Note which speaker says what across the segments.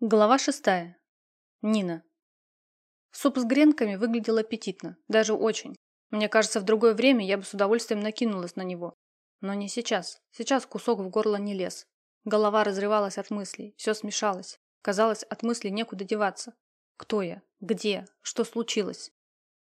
Speaker 1: Глава шестая. Нина. Суп с гренками выглядел аппетитно, даже очень. Мне кажется, в другое время я бы с удовольствием накинулась на него. Но не сейчас. Сейчас кусок в горло не лез. Голова разрывалась от мыслей, все смешалось. Казалось, от мыслей некуда деваться. Кто я? Где? Что случилось?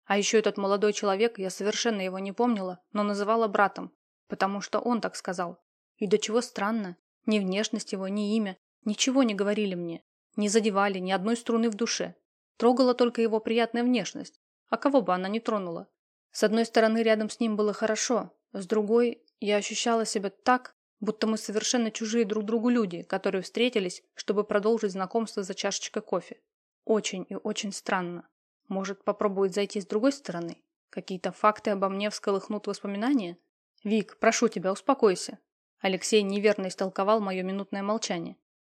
Speaker 1: А еще этот молодой человек, я совершенно его не помнила, но называла братом, потому что он так сказал. И до чего странно, ни внешность его, ни имя, ничего не говорили мне. Не задевали ни одной струны в душе. Трогала только его приятная внешность. А кого бы она не тронула? С одной стороны, рядом с ним было хорошо, с другой, я ощущала себя так, будто мы совершенно чужие друг другу люди, которые встретились, чтобы продолжить знакомство за чашечкой кофе. Очень и очень странно. Может, попробовать зайти с другой стороны? Какие-то факты обо мне всколыхнут воспоминания? Вик, прошу тебя, успокойся. Алексей неверно истолковал мое минутное молчание.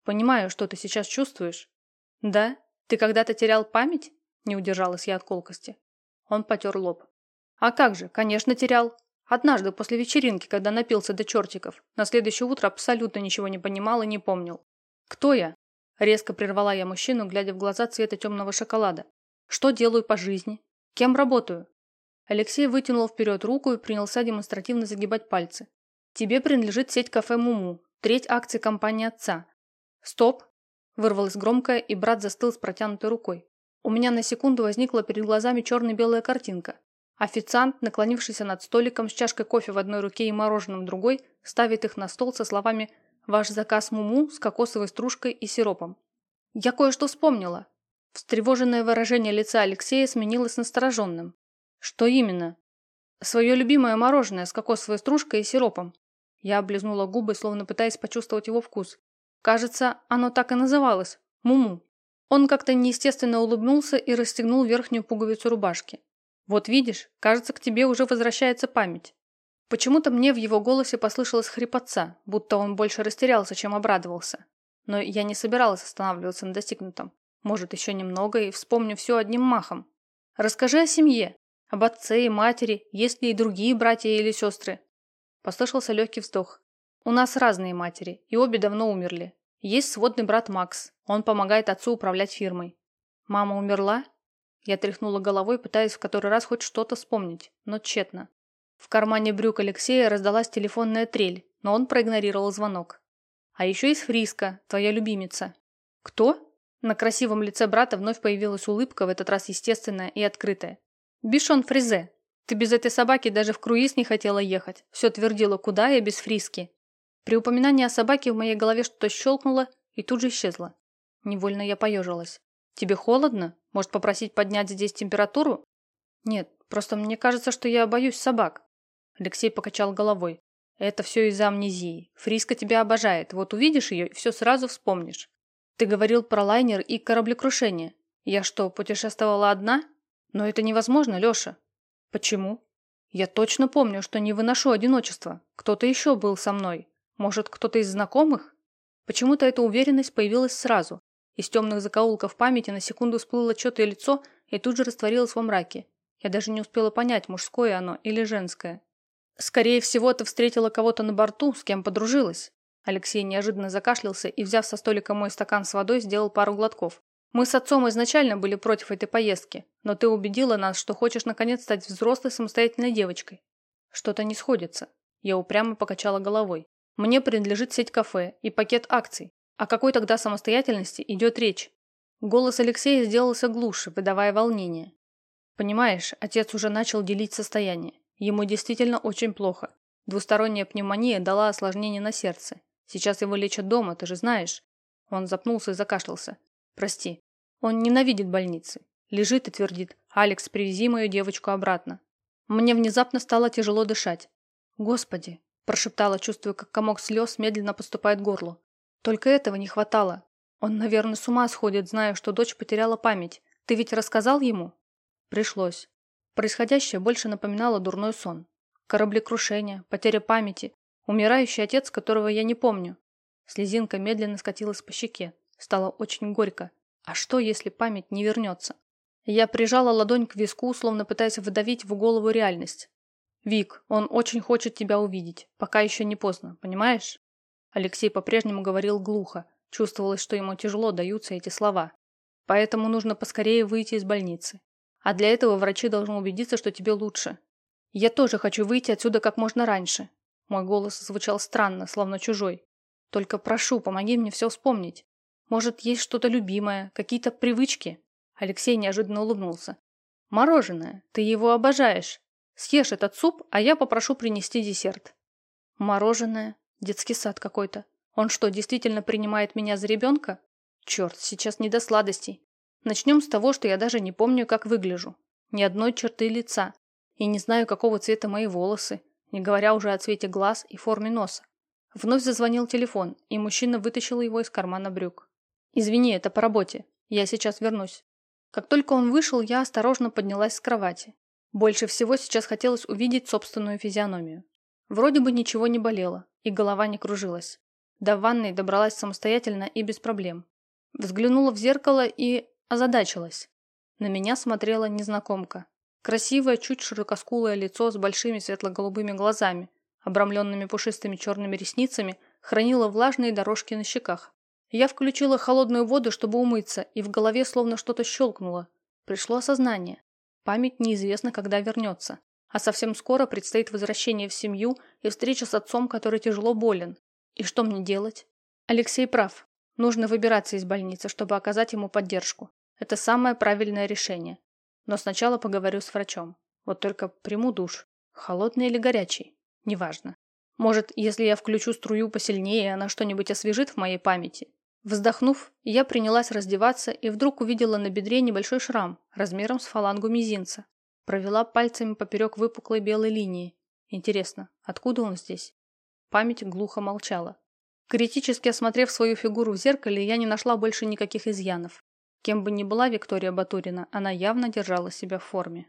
Speaker 1: Понимаю, что ты сейчас чувствуешь. Да? Ты когда-то терял память? Не удержалась я от колкости. Он потер лоб. А как же, конечно, терял. Однажды после вечеринки, когда напился до чертиков, на следующее утро абсолютно ничего не понимал и не помнил. Кто я? Резко прервала я мужчину, глядя в глаза цвета темного шоколада. Что делаю по жизни? Кем работаю? Алексей вытянул вперед руку и принялся демонстративно загибать пальцы. Тебе принадлежит сеть кафе «Муму», треть акций компании отца. «Стоп!» – вырвалось громко, и брат застыл с протянутой рукой. У меня на секунду возникла перед глазами черно-белая картинка. Официант, наклонившийся над столиком с чашкой кофе в одной руке и мороженым в другой, ставит их на стол со словами «Ваш заказ муму с кокосовой стружкой и сиропом». «Я кое-что вспомнила». Встревоженное выражение лица Алексея сменилось настороженным. «Что именно?» «Свое любимое мороженое с кокосовой стружкой и сиропом». Я облизнула губы, словно пытаясь почувствовать его вкус. Кажется, оно так и называлось – Муму. Он как-то неестественно улыбнулся и расстегнул верхнюю пуговицу рубашки. «Вот видишь, кажется, к тебе уже возвращается память». Почему-то мне в его голосе послышалось хрипотца, будто он больше растерялся, чем обрадовался. Но я не собиралась останавливаться на достигнутом. Может, еще немного и вспомню все одним махом. Расскажи о семье, об отце и матери, есть ли и другие братья или сестры. Послышался легкий вздох. У нас разные матери, и обе давно умерли. Есть сводный брат Макс. Он помогает отцу управлять фирмой. Мама умерла? Я тряхнула головой, пытаясь в который раз хоть что-то вспомнить, но тщетно. В кармане брюк Алексея раздалась телефонная трель, но он проигнорировал звонок. А еще есть Фриска, твоя любимица. Кто? На красивом лице брата вновь появилась улыбка, в этот раз естественная и открытая. Бишон Фризе. Ты без этой собаки даже в круиз не хотела ехать. Все твердила, куда я без Фриски. При упоминании о собаке в моей голове что-то щелкнуло и тут же исчезло. Невольно я поежилась. «Тебе холодно? Может, попросить поднять здесь температуру?» «Нет, просто мне кажется, что я боюсь собак». Алексей покачал головой. «Это все из-за амнезии. Фриска тебя обожает. Вот увидишь ее и все сразу вспомнишь. Ты говорил про лайнер и кораблекрушение. Я что, путешествовала одна? Но это невозможно, Леша». «Почему?» «Я точно помню, что не выношу одиночества. Кто-то еще был со мной. Может, кто-то из знакомых? Почему-то эта уверенность появилась сразу. Из темных закоулков памяти на секунду всплыло чье-то лицо и тут же растворилось во мраке. Я даже не успела понять, мужское оно или женское. «Скорее всего, ты встретила кого-то на борту, с кем подружилась». Алексей неожиданно закашлялся и, взяв со столика мой стакан с водой, сделал пару глотков. «Мы с отцом изначально были против этой поездки, но ты убедила нас, что хочешь наконец стать взрослой самостоятельной девочкой». Что-то не сходится. Я упрямо покачала головой. Мне принадлежит сеть кафе и пакет акций. О какой тогда самостоятельности идет речь? Голос Алексея сделался глуше, выдавая волнение. Понимаешь, отец уже начал делить состояние. Ему действительно очень плохо. Двусторонняя пневмония дала осложнение на сердце. Сейчас его лечат дома, ты же знаешь. Он запнулся и закашлялся. Прости. Он ненавидит больницы. Лежит и твердит. «Алекс, привези мою девочку обратно». Мне внезапно стало тяжело дышать. Господи, Прошептала, чувствуя, как комок слез медленно поступает к горлу. Только этого не хватало. Он, наверное, с ума сходит, зная, что дочь потеряла память. Ты ведь рассказал ему? Пришлось. Происходящее больше напоминало дурной сон. Кораблекрушение, потеря памяти, умирающий отец, которого я не помню. Слезинка медленно скатилась по щеке. Стало очень горько. А что, если память не вернется? Я прижала ладонь к виску, словно пытаясь выдавить в голову реальность. «Вик, он очень хочет тебя увидеть. Пока еще не поздно, понимаешь?» Алексей по-прежнему говорил глухо, Чувствовалось, что ему тяжело даются эти слова. Поэтому нужно поскорее выйти из больницы. А для этого врачи должны убедиться, что тебе лучше. Я тоже хочу выйти отсюда как можно раньше. Мой голос звучал странно, словно чужой. Только прошу, помоги мне все вспомнить. Может, есть что-то любимое, какие-то привычки?» Алексей неожиданно улыбнулся. «Мороженое. Ты его обожаешь. Съешь этот суп, а я попрошу принести десерт». «Мороженое? Детский сад какой-то. Он что, действительно принимает меня за ребенка? Черт, сейчас не до сладостей. Начнем с того, что я даже не помню, как выгляжу. Ни одной черты лица. И не знаю, какого цвета мои волосы, не говоря уже о цвете глаз и форме носа. Вновь зазвонил телефон, и мужчина вытащил его из кармана брюк. «Извини, это по работе. Я сейчас вернусь». Как только он вышел, я осторожно поднялась с кровати. Больше всего сейчас хотелось увидеть собственную физиономию. Вроде бы ничего не болело, и голова не кружилась. До ванной добралась самостоятельно и без проблем. Взглянула в зеркало и озадачилась. На меня смотрела незнакомка. Красивое, чуть широкоскулое лицо с большими светло-голубыми глазами, обрамленными пушистыми черными ресницами, хранило влажные дорожки на щеках. Я включила холодную воду, чтобы умыться, и в голове словно что-то щелкнуло. Пришло осознание. Память неизвестно, когда вернется. А совсем скоро предстоит возвращение в семью и встреча с отцом, который тяжело болен. И что мне делать? Алексей прав. Нужно выбираться из больницы, чтобы оказать ему поддержку. Это самое правильное решение. Но сначала поговорю с врачом. Вот только приму душ. Холодный или горячий? Неважно. Может, если я включу струю посильнее, она что-нибудь освежит в моей памяти? Вздохнув, я принялась раздеваться и вдруг увидела на бедре небольшой шрам размером с фалангу мизинца. Провела пальцами поперек выпуклой белой линии. Интересно, откуда он здесь? Память глухо молчала. Критически осмотрев свою фигуру в зеркале, я не нашла больше никаких изъянов. Кем бы ни была Виктория Батурина, она явно держала себя в форме.